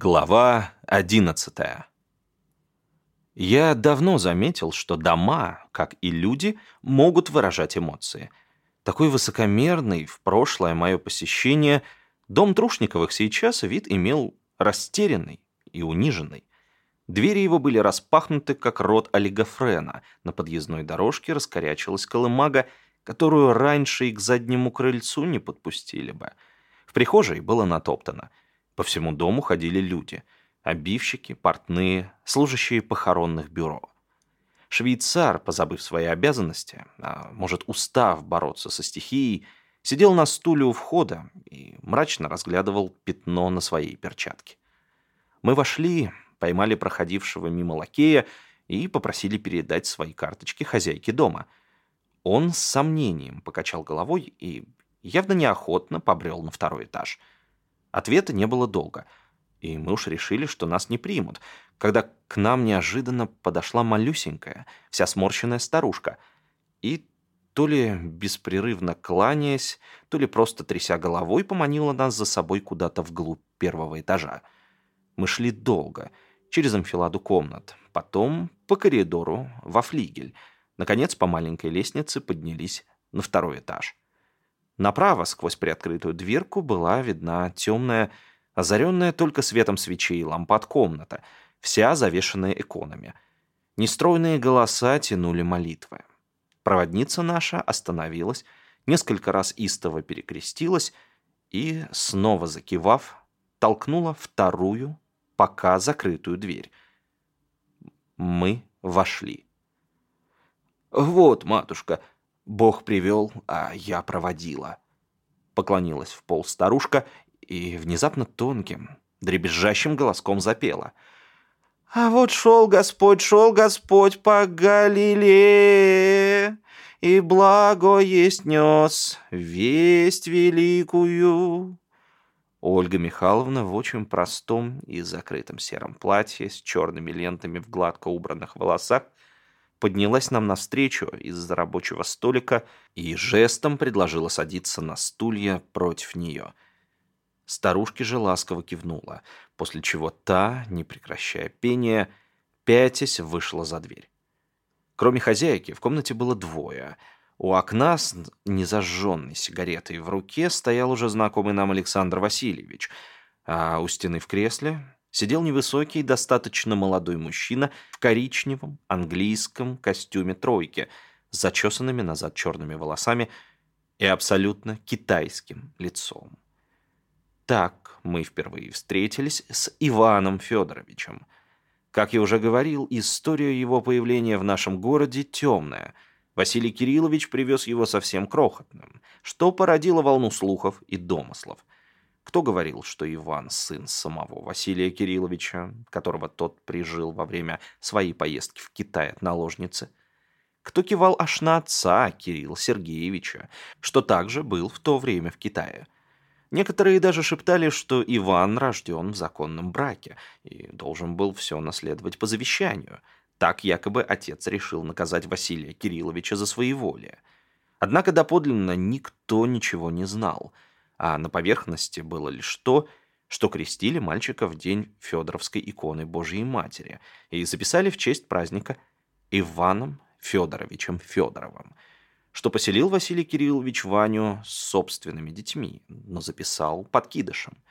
Глава одиннадцатая. Я давно заметил, что дома, как и люди, могут выражать эмоции. Такой высокомерный в прошлое мое посещение дом Трушниковых сейчас вид имел растерянный и униженный. Двери его были распахнуты, как рот олигофрена. На подъездной дорожке раскорячилась колымага, которую раньше и к заднему крыльцу не подпустили бы. В прихожей было натоптано — по всему дому ходили люди. Обивщики, портные, служащие похоронных бюро. Швейцар, позабыв свои обязанности, а может, устав бороться со стихией, сидел на стуле у входа и мрачно разглядывал пятно на своей перчатке. Мы вошли, поймали проходившего мимо лакея и попросили передать свои карточки хозяйке дома. Он с сомнением покачал головой и явно неохотно побрел на второй этаж — Ответа не было долго, и мы уж решили, что нас не примут, когда к нам неожиданно подошла малюсенькая, вся сморщенная старушка, и то ли беспрерывно кланяясь, то ли просто тряся головой, поманила нас за собой куда-то вглубь первого этажа. Мы шли долго, через амфиладу комнат, потом по коридору во флигель, наконец по маленькой лестнице поднялись на второй этаж. Направо, сквозь приоткрытую дверку, была видна темная, озаренная только светом свечей лампад комната, вся завешенная иконами. Нестройные голоса тянули молитвы. Проводница наша остановилась, несколько раз истово перекрестилась и, снова закивав, толкнула вторую, пока закрытую дверь. Мы вошли. «Вот, матушка», Бог привел, а я проводила. Поклонилась в пол старушка и внезапно тонким, дребезжащим голоском запела. «А вот шел Господь, шел Господь по Галилее, и благо есть нес весть великую». Ольга Михайловна в очень простом и закрытом сером платье с черными лентами в гладко убранных волосах поднялась нам навстречу из-за рабочего столика и жестом предложила садиться на стулья против нее. Старушке же ласково кивнула, после чего та, не прекращая пения, пятясь вышла за дверь. Кроме хозяйки, в комнате было двое. У окна с незажженной сигаретой в руке стоял уже знакомый нам Александр Васильевич, а у стены в кресле сидел невысокий, достаточно молодой мужчина в коричневом английском костюме тройки с зачесанными назад черными волосами и абсолютно китайским лицом. Так мы впервые встретились с Иваном Федоровичем. Как я уже говорил, история его появления в нашем городе темная. Василий Кириллович привез его совсем крохотным, что породило волну слухов и домыслов – кто говорил, что Иван – сын самого Василия Кирилловича, которого тот прижил во время своей поездки в Китай от наложницы? Кто кивал аж на отца Кирилла Сергеевича, что также был в то время в Китае? Некоторые даже шептали, что Иван рожден в законном браке и должен был все наследовать по завещанию. Так якобы отец решил наказать Василия Кирилловича за своеволие. Однако доподлинно никто ничего не знал – а на поверхности было лишь то, что крестили мальчика в день Федоровской иконы Божьей Матери и записали в честь праздника Иваном Федоровичем Федоровым, что поселил Василий Кириллович Ваню с собственными детьми, но записал подкидышем.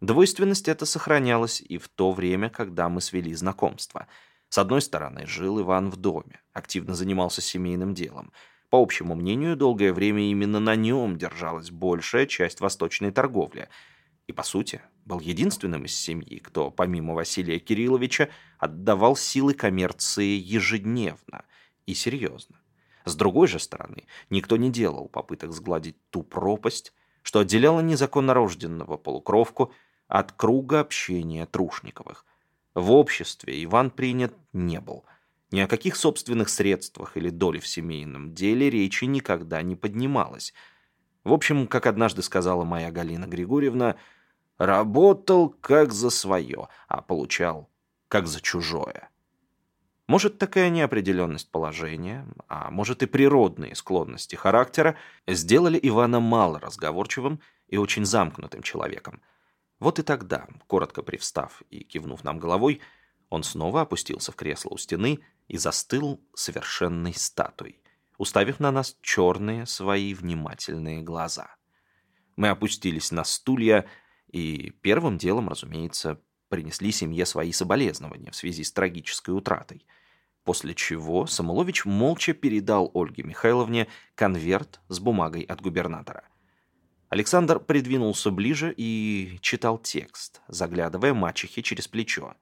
Двойственность эта сохранялась и в то время, когда мы свели знакомство. С одной стороны, жил Иван в доме, активно занимался семейным делом – по общему мнению, долгое время именно на нем держалась большая часть восточной торговли. И, по сути, был единственным из семьи, кто, помимо Василия Кирилловича, отдавал силы коммерции ежедневно и серьезно. С другой же стороны, никто не делал попыток сгладить ту пропасть, что отделяла незаконно рожденного полукровку от круга общения Трушниковых. В обществе Иван принят не был – ни о каких собственных средствах или доле в семейном деле речи никогда не поднималось. В общем, как однажды сказала моя Галина Григорьевна, работал как за свое, а получал как за чужое. Может, такая неопределенность положения, а может и природные склонности характера сделали Ивана мало разговорчивым и очень замкнутым человеком. Вот и тогда, коротко привстав и кивнув нам головой, он снова опустился в кресло у стены и застыл совершенной статуей, уставив на нас черные свои внимательные глаза. Мы опустились на стулья и первым делом, разумеется, принесли семье свои соболезнования в связи с трагической утратой, после чего Самулович молча передал Ольге Михайловне конверт с бумагой от губернатора. Александр придвинулся ближе и читал текст, заглядывая мачехе через плечо.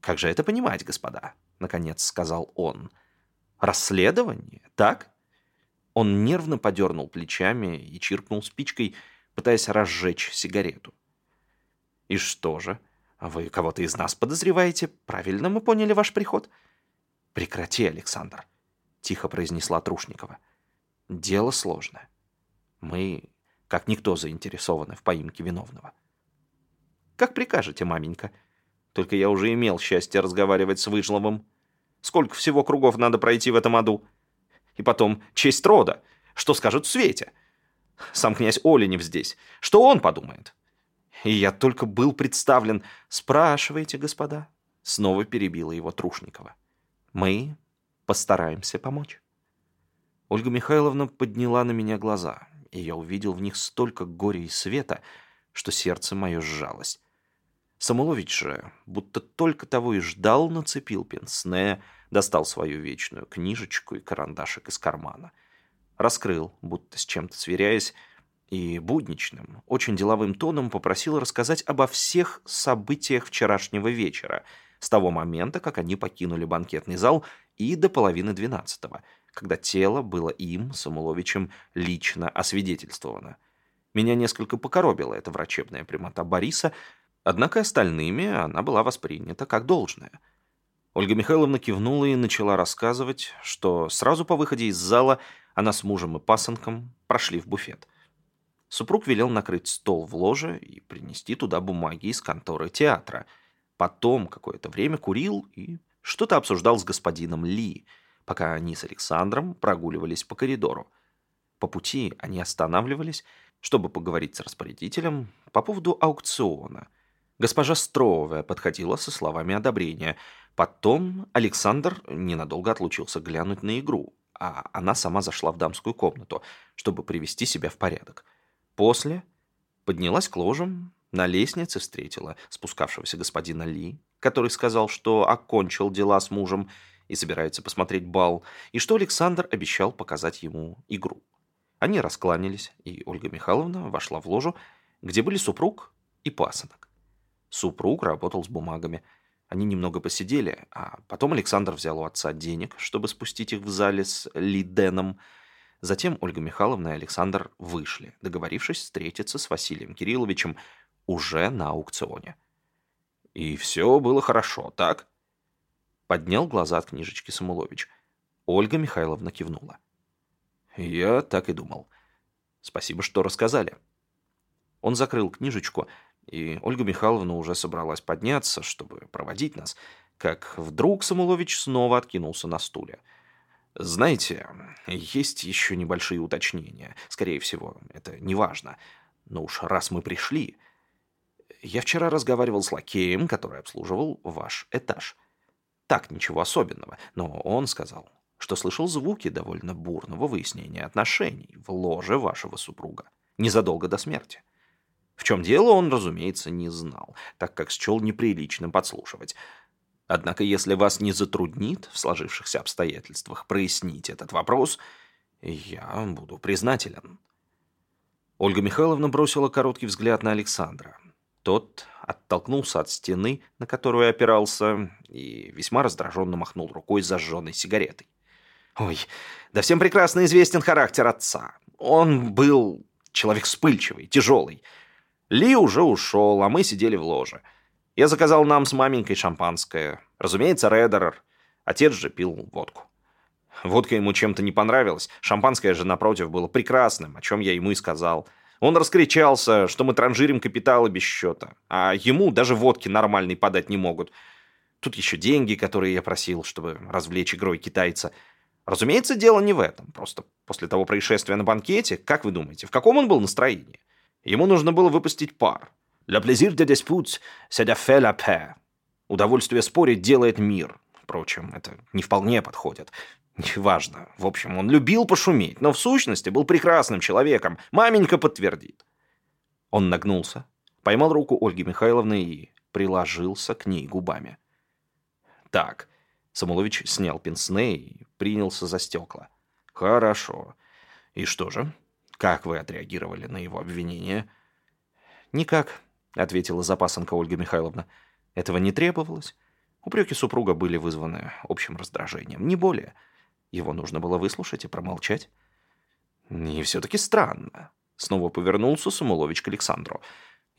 «Как же это понимать, господа?» — наконец сказал он. «Расследование, так?» Он нервно подернул плечами и чиркнул спичкой, пытаясь разжечь сигарету. «И что же? Вы кого-то из нас подозреваете? Правильно мы поняли ваш приход?» «Прекрати, Александр», — тихо произнесла Трушникова. «Дело сложное. Мы, как никто, заинтересованы в поимке виновного. Как прикажете, маменька. Только я уже имел счастье разговаривать с Выжловым. Сколько всего кругов надо пройти в этом аду? И потом, честь рода. Что скажут в свете? Сам князь Оленев здесь. Что он подумает? И я только был представлен. Спрашивайте, господа. Снова перебила его Трушникова. Мы постараемся помочь. Ольга Михайловна подняла на меня глаза и я увидел в них столько горя и света, что сердце мое сжалось. Самулович же, будто только того и ждал, нацепил пенсне, достал свою вечную книжечку и карандашик из кармана. Раскрыл, будто с чем-то сверяясь, и будничным, очень деловым тоном попросил рассказать обо всех событиях вчерашнего вечера, с того момента, как они покинули банкетный зал, и до половины двенадцатого — когда тело было им, Самуловичем, лично освидетельствовано. Меня несколько покоробила эта врачебная прямота Бориса, однако остальными она была воспринята как должное. Ольга Михайловна кивнула и начала рассказывать, что сразу по выходе из зала она с мужем и пасынком прошли в буфет. Супруг велел накрыть стол в ложе и принести туда бумаги из конторы театра. Потом какое-то время курил и что-то обсуждал с господином Ли – пока они с Александром прогуливались по коридору. По пути они останавливались, чтобы поговорить с распорядителем по поводу аукциона. Госпожа Стровая подходила со словами одобрения. Потом Александр ненадолго отлучился глянуть на игру, а она сама зашла в дамскую комнату, чтобы привести себя в порядок. После поднялась к ложам, на лестнице встретила спускавшегося господина Ли, который сказал, что окончил дела с мужем, и собирается посмотреть бал, и что Александр обещал показать ему игру. Они раскланялись, и Ольга Михайловна вошла в ложу, где были супруг и пасынок. Супруг работал с бумагами. Они немного посидели, а потом Александр взял у отца денег, чтобы спустить их в зале с Лиденом. Затем Ольга Михайловна и Александр вышли, договорившись встретиться с Василием Кирилловичем уже на аукционе. И все было хорошо, так? Поднял глаза от книжечки Самулович. Ольга Михайловна кивнула. Я так и думал. Спасибо, что рассказали. Он закрыл книжечку, и Ольга Михайловна уже собралась подняться, чтобы проводить нас, как вдруг Самулович снова откинулся на стуле. Знаете, есть еще небольшие уточнения. Скорее всего, это не важно. Но уж раз мы пришли... Я вчера разговаривал с лакеем, который обслуживал ваш этаж. Так, ничего особенного. Но он сказал, что слышал звуки довольно бурного выяснения отношений в ложе вашего супруга незадолго до смерти. В чем дело, он, разумеется, не знал, так как счел неприличным подслушивать. Однако, если вас не затруднит в сложившихся обстоятельствах прояснить этот вопрос, я буду признателен. Ольга Михайловна бросила короткий взгляд на Александра. Тот оттолкнулся от стены, на которую опирался, и весьма раздраженно махнул рукой зажженной сигаретой. «Ой, да всем прекрасно известен характер отца. Он был человек вспыльчивый, тяжелый. Ли уже ушел, а мы сидели в ложе. Я заказал нам с маменькой шампанское. Разумеется, Редерер. Отец же пил водку. Водка ему чем-то не понравилась. Шампанское же, напротив, было прекрасным, о чем я ему и сказал – он раскричался, что мы транжирим капиталы без счета, а ему даже водки нормальной подать не могут. Тут еще деньги, которые я просил, чтобы развлечь игрой китайца. Разумеется, дело не в этом. Просто после того происшествия на банкете, как вы думаете, в каком он был настроении? Ему нужно было выпустить пар. «Le plaisir de dispute, c'est de faire la paix». Удовольствие спорить делает мир. Впрочем, это не вполне подходит. Неважно. В общем, он любил пошуметь, но в сущности был прекрасным человеком. Маменька подтвердит. Он нагнулся, поймал руку Ольги Михайловны и приложился к ней губами. Так, Самулович снял пенсне и принялся за стекла. Хорошо. И что же? Как вы отреагировали на его обвинение? Никак, ответила запасанка Ольга Михайловна. Этого не требовалось. Упреки супруга были вызваны общим раздражением, не более. Его нужно было выслушать и промолчать. И все-таки странно. Снова повернулся Самулович к Александру.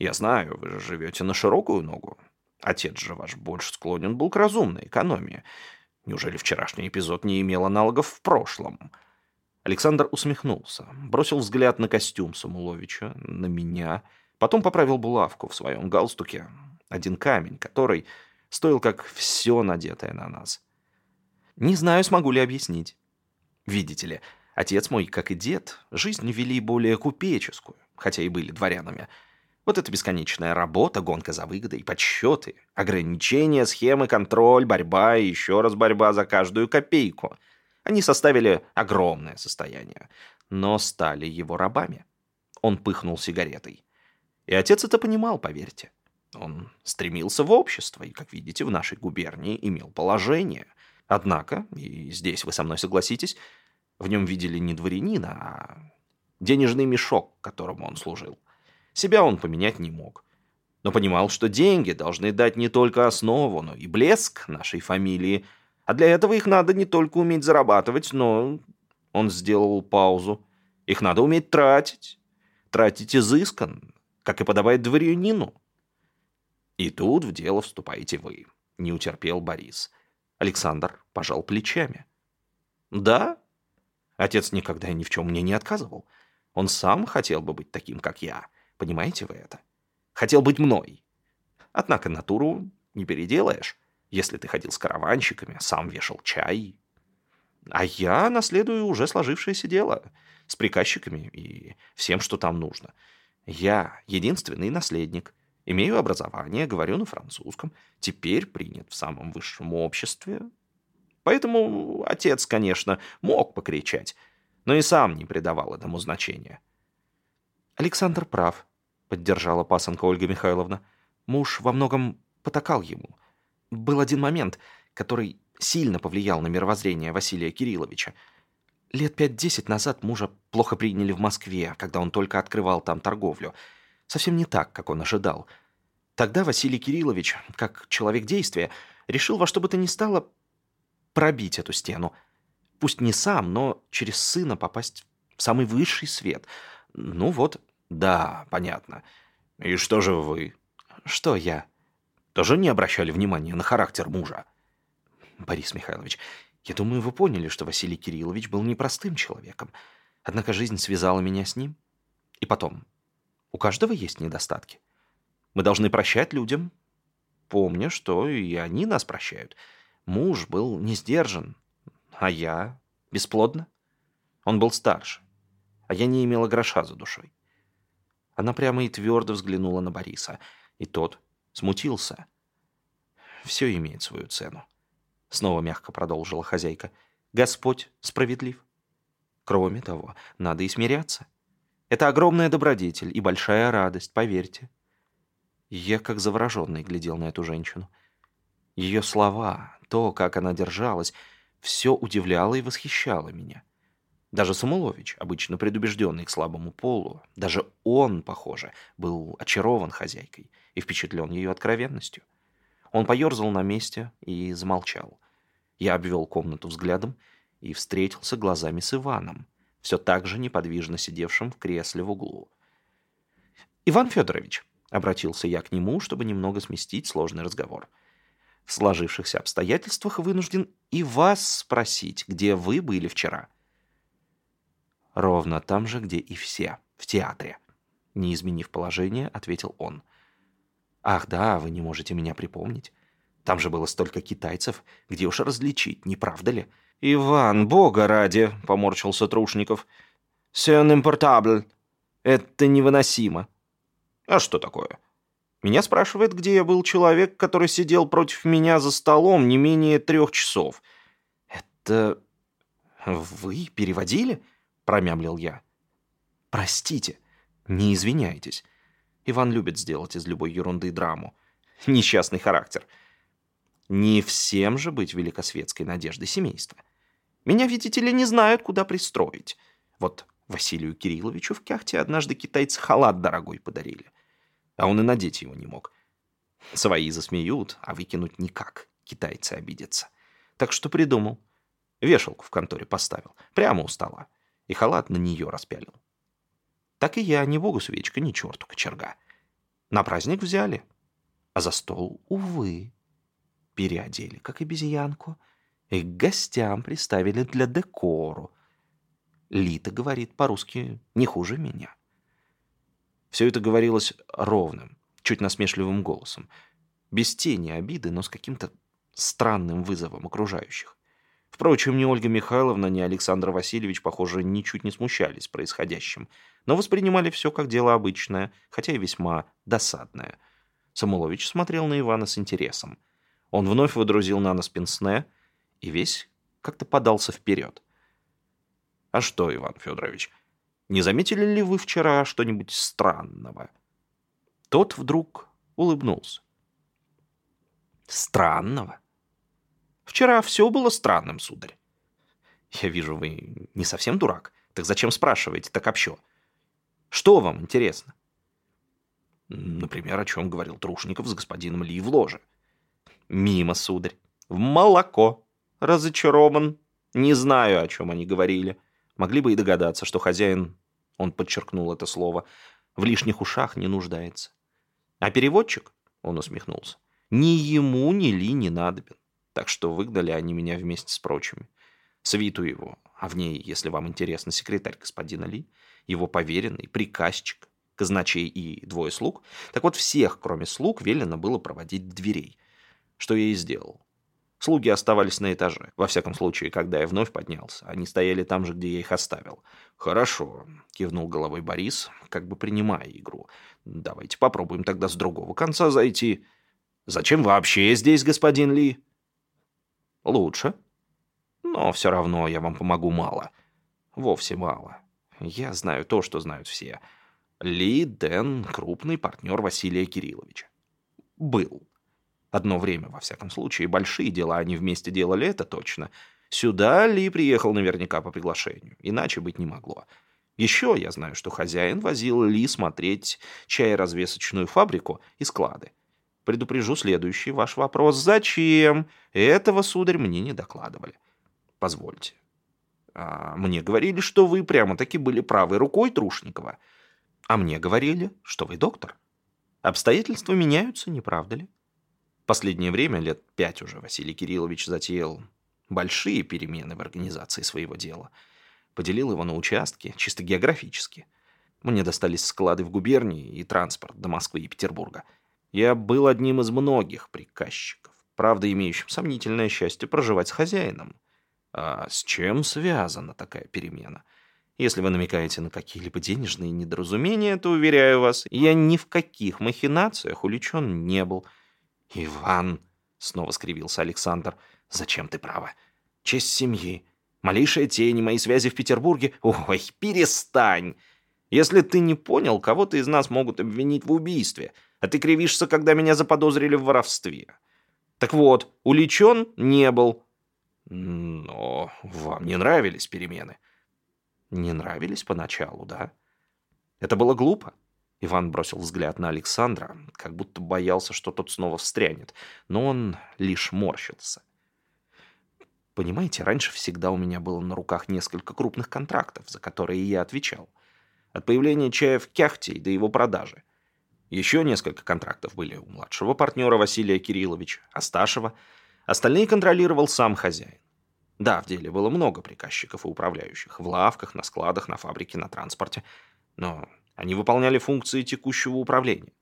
«Я знаю, вы же живете на широкую ногу. Отец же ваш больше склонен был к разумной экономии. Неужели вчерашний эпизод не имел аналогов в прошлом?» Александр усмехнулся, бросил взгляд на костюм Самуловича, на меня, потом поправил булавку в своем галстуке. Один камень, который стоил как все надетое на нас. Не знаю, смогу ли объяснить. Видите ли, отец мой, как и дед, жизнь вели более купеческую, хотя и были дворянами. Вот эта бесконечная работа, гонка за выгодой, подсчеты, ограничения, схемы, контроль, борьба и еще раз борьба за каждую копейку. Они составили огромное состояние, но стали его рабами. Он пыхнул сигаретой. И отец это понимал, поверьте. Он стремился в общество и, как видите, в нашей губернии имел положение. Однако, и здесь вы со мной согласитесь, в нем видели не дворянина, а денежный мешок, которому он служил. Себя он поменять не мог. Но понимал, что деньги должны дать не только основу, но и блеск нашей фамилии. А для этого их надо не только уметь зарабатывать, но... Он сделал паузу. Их надо уметь тратить. Тратить изысканно, как и подобает дворянину. И тут в дело вступаете вы. Не утерпел Борис. Александр пожал плечами. Да, отец никогда ни в чем мне не отказывал. Он сам хотел бы быть таким, как я. Понимаете вы это? Хотел быть мной. Однако натуру не переделаешь. Если ты ходил с караванщиками, сам вешал чай. А я наследую уже сложившееся дело. С приказчиками и всем, что там нужно. Я единственный наследник. Имею образование, говорю на французском. Теперь принят в самом высшем обществе. Поэтому отец, конечно, мог покричать, но и сам не придавал этому значения. Александр прав, поддержала пасынка Ольга Михайловна. Муж во многом потакал ему. Был один момент, который сильно повлиял на мировоззрение Василия Кирилловича. Лет пять-десять назад мужа плохо приняли в Москве, когда он только открывал там торговлю – Совсем не так, как он ожидал. Тогда Василий Кириллович, как человек действия, решил во что бы то ни стало пробить эту стену. Пусть не сам, но через сына попасть в самый высший свет. Ну вот, да, понятно. И что же вы? Что я? Тоже не обращали внимания на характер мужа? Борис Михайлович, я думаю, вы поняли, что Василий Кириллович был непростым человеком. Однако жизнь связала меня с ним. И потом, у каждого есть недостатки. Мы должны прощать людям, помня, что и они нас прощают. Муж был не сдержан, а я бесплодна. Он был старше, а я не имела гроша за душой. Она прямо и твердо взглянула на Бориса, и тот смутился. Все имеет свою цену. Снова мягко продолжила хозяйка. Господь справедлив. Кроме того, надо и смиряться. Это огромная добродетель и большая радость, поверьте. Я как завороженный глядел на эту женщину. Ее слова, то, как она держалась, все удивляло и восхищало меня. Даже Самулович, обычно предубежденный к слабому полу, даже он, похоже, был очарован хозяйкой и впечатлен ее откровенностью. Он поерзал на месте и замолчал. Я обвел комнату взглядом и встретился глазами с Иваном, все так же неподвижно сидевшим в кресле в углу. «Иван Федорович», — обратился я к нему, чтобы немного сместить сложный разговор, «в сложившихся обстоятельствах вынужден и вас спросить, где вы были вчера». «Ровно там же, где и все, в театре», — не изменив положение, ответил он. «Ах да, вы не можете меня припомнить. Там же было столько китайцев, где уж различить, не правда ли?» «Иван, бога ради!» — поморщился Трушников. «Сен импортабль. Это невыносимо». «А что такое?» Меня спрашивает, где я был человек, который сидел против меня за столом не менее трех часов. Это вы переводили? Промямлил я. Простите, не извиняйтесь. Иван любит сделать из любой ерунды драму. Несчастный характер. Не всем же быть великосветской надеждой семейства. Меня, видите ли, не знают, куда пристроить. Вот Василию Кирилловичу в Кяхте однажды китайцы халат дорогой подарили. А он и надеть его не мог. Свои засмеют, а выкинуть никак. Китайцы обидятся. Так что придумал. Вешалку в конторе поставил. Прямо у стола. И халат на нее распялил. Так и я, ни богу свечка, ни черту кочерга. На праздник взяли. А за стол, увы, переодели, как обезьянку, и к гостям приставили для декору. Лита говорит по-русски не хуже меня. Все это говорилось ровным, чуть насмешливым голосом, без тени обиды, но с каким-то странным вызовом окружающих. Впрочем, ни Ольга Михайловна, ни Александр Васильевич, похоже, ничуть не смущались происходящим, но воспринимали все как дело обычное, хотя и весьма досадное. Самулович смотрел на Ивана с интересом. Он вновь выдрузил на нос пенсне и весь как-то подался вперед. «А что, Иван Федорович, не заметили ли вы вчера что-нибудь странного?» Тот вдруг улыбнулся. «Странного? Вчера все было странным, сударь. Я вижу, вы не совсем дурак. Так зачем спрашиваете так общо? Что вам интересно? Например, о чем говорил Трушников с господином Ли в ложе. Мимо, сударь. В молоко. Разочарован. Не знаю, о чем они говорили. Могли бы и догадаться, что хозяин, он подчеркнул это слово, в лишних ушах не нуждается. А переводчик, он усмехнулся, ни ему, ни Ли не надобен. Так что выгнали они меня вместе с прочими. Свиту его, а в ней, если вам интересно, секретарь господина Ли, его поверенный, приказчик, казначей и двое слуг. Так вот, всех, кроме слуг, велено было проводить до дверей. Что я и сделал. Слуги оставались на этаже. Во всяком случае, когда я вновь поднялся, они стояли там же, где я их оставил. «Хорошо», — кивнул головой Борис, как бы принимая игру. «Давайте попробуем тогда с другого конца зайти». «Зачем вообще здесь, господин Ли?» Лучше. Но все равно я вам помогу мало. Вовсе мало. Я знаю то, что знают все. Ли Дэн — крупный партнер Василия Кирилловича. Был. Одно время, во всяком случае, большие дела они вместе делали, это точно. Сюда Ли приехал наверняка по приглашению. Иначе быть не могло. Еще я знаю, что хозяин возил Ли смотреть чай-развесочную фабрику и склады. Предупрежу следующий ваш вопрос. Зачем? Этого, сударь, мне не докладывали. Позвольте. А мне говорили, что вы прямо-таки были правой рукой Трушникова. А мне говорили, что вы доктор. Обстоятельства меняются, не правда ли? Последнее время, лет пять уже, Василий Кириллович затеял большие перемены в организации своего дела. Поделил его на участки, чисто географически. Мне достались склады в губернии и транспорт до Москвы и Петербурга – я был одним из многих приказчиков, правда, имеющим сомнительное счастье проживать с хозяином. А с чем связана такая перемена? Если вы намекаете на какие-либо денежные недоразумения, то, уверяю вас, я ни в каких махинациях увлечен не был. «Иван», — снова скривился Александр, — «зачем ты права? Честь семьи, малейшая тень, мои связи в Петербурге. Ой, перестань! Если ты не понял, кого-то из нас могут обвинить в убийстве» а ты кривишься, когда меня заподозрили в воровстве. Так вот, уличен не был. Но вам не нравились перемены. Не нравились поначалу, да? Это было глупо. Иван бросил взгляд на Александра, как будто боялся, что тот снова встрянет, но он лишь морщился. Понимаете, раньше всегда у меня было на руках несколько крупных контрактов, за которые я отвечал. От появления чая в Кяхте до его продажи. Еще несколько контрактов были у младшего партнера Василия Кирилловича, Асташева. Остальные контролировал сам хозяин. Да, в деле было много приказчиков и управляющих. В лавках, на складах, на фабрике, на транспорте. Но они выполняли функции текущего управления.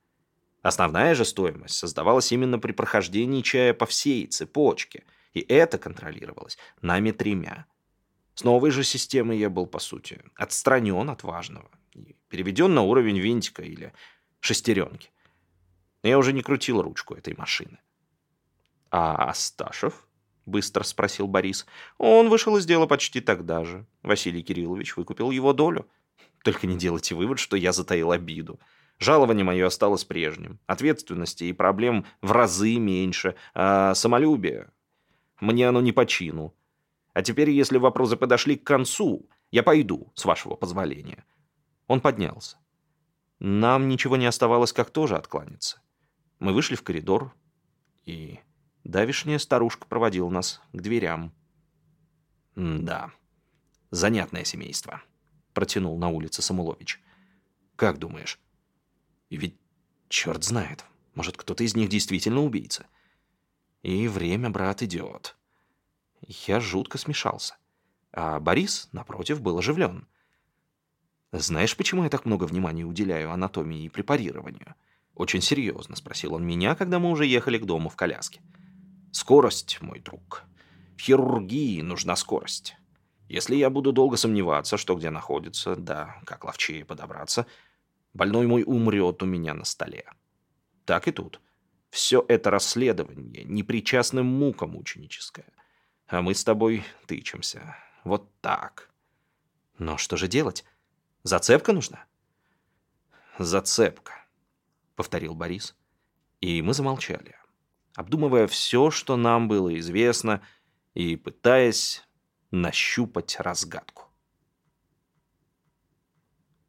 Основная же стоимость создавалась именно при прохождении чая по всей цепочке. И это контролировалось нами тремя. С новой же системой я был, по сути, отстранен от важного и переведен на уровень винтика или шестеренки. Я уже не крутил ручку этой машины. «А Асташев?» — быстро спросил Борис. «Он вышел из дела почти тогда же. Василий Кириллович выкупил его долю. Только не делайте вывод, что я затаил обиду. Жалование мое осталось прежним. Ответственности и проблем в разы меньше. А самолюбие... Мне оно не по чину. А теперь, если вопросы подошли к концу, я пойду, с вашего позволения». Он поднялся. Нам ничего не оставалось, как тоже откланяться. Мы вышли в коридор, и давишняя старушка проводила нас к дверям. «Да, занятное семейство», — протянул на улице Самулович. «Как думаешь?» Ведь черт знает, может, кто-то из них действительно убийца. И время, брат, идет. Я жутко смешался. А Борис, напротив, был оживлен. «Знаешь, почему я так много внимания уделяю анатомии и препарированию?» Очень серьезно спросил он меня, когда мы уже ехали к дому в коляске. «Скорость, мой друг. В хирургии нужна скорость. Если я буду долго сомневаться, что где находится, да, как ловчее подобраться, больной мой умрет у меня на столе. Так и тут. Все это расследование непричастным мукам ученическое. А мы с тобой тычемся. Вот так. Но что же делать? Зацепка нужна? Зацепка, повторил Борис. И мы замолчали, обдумывая все, что нам было известно, и пытаясь нащупать разгадку.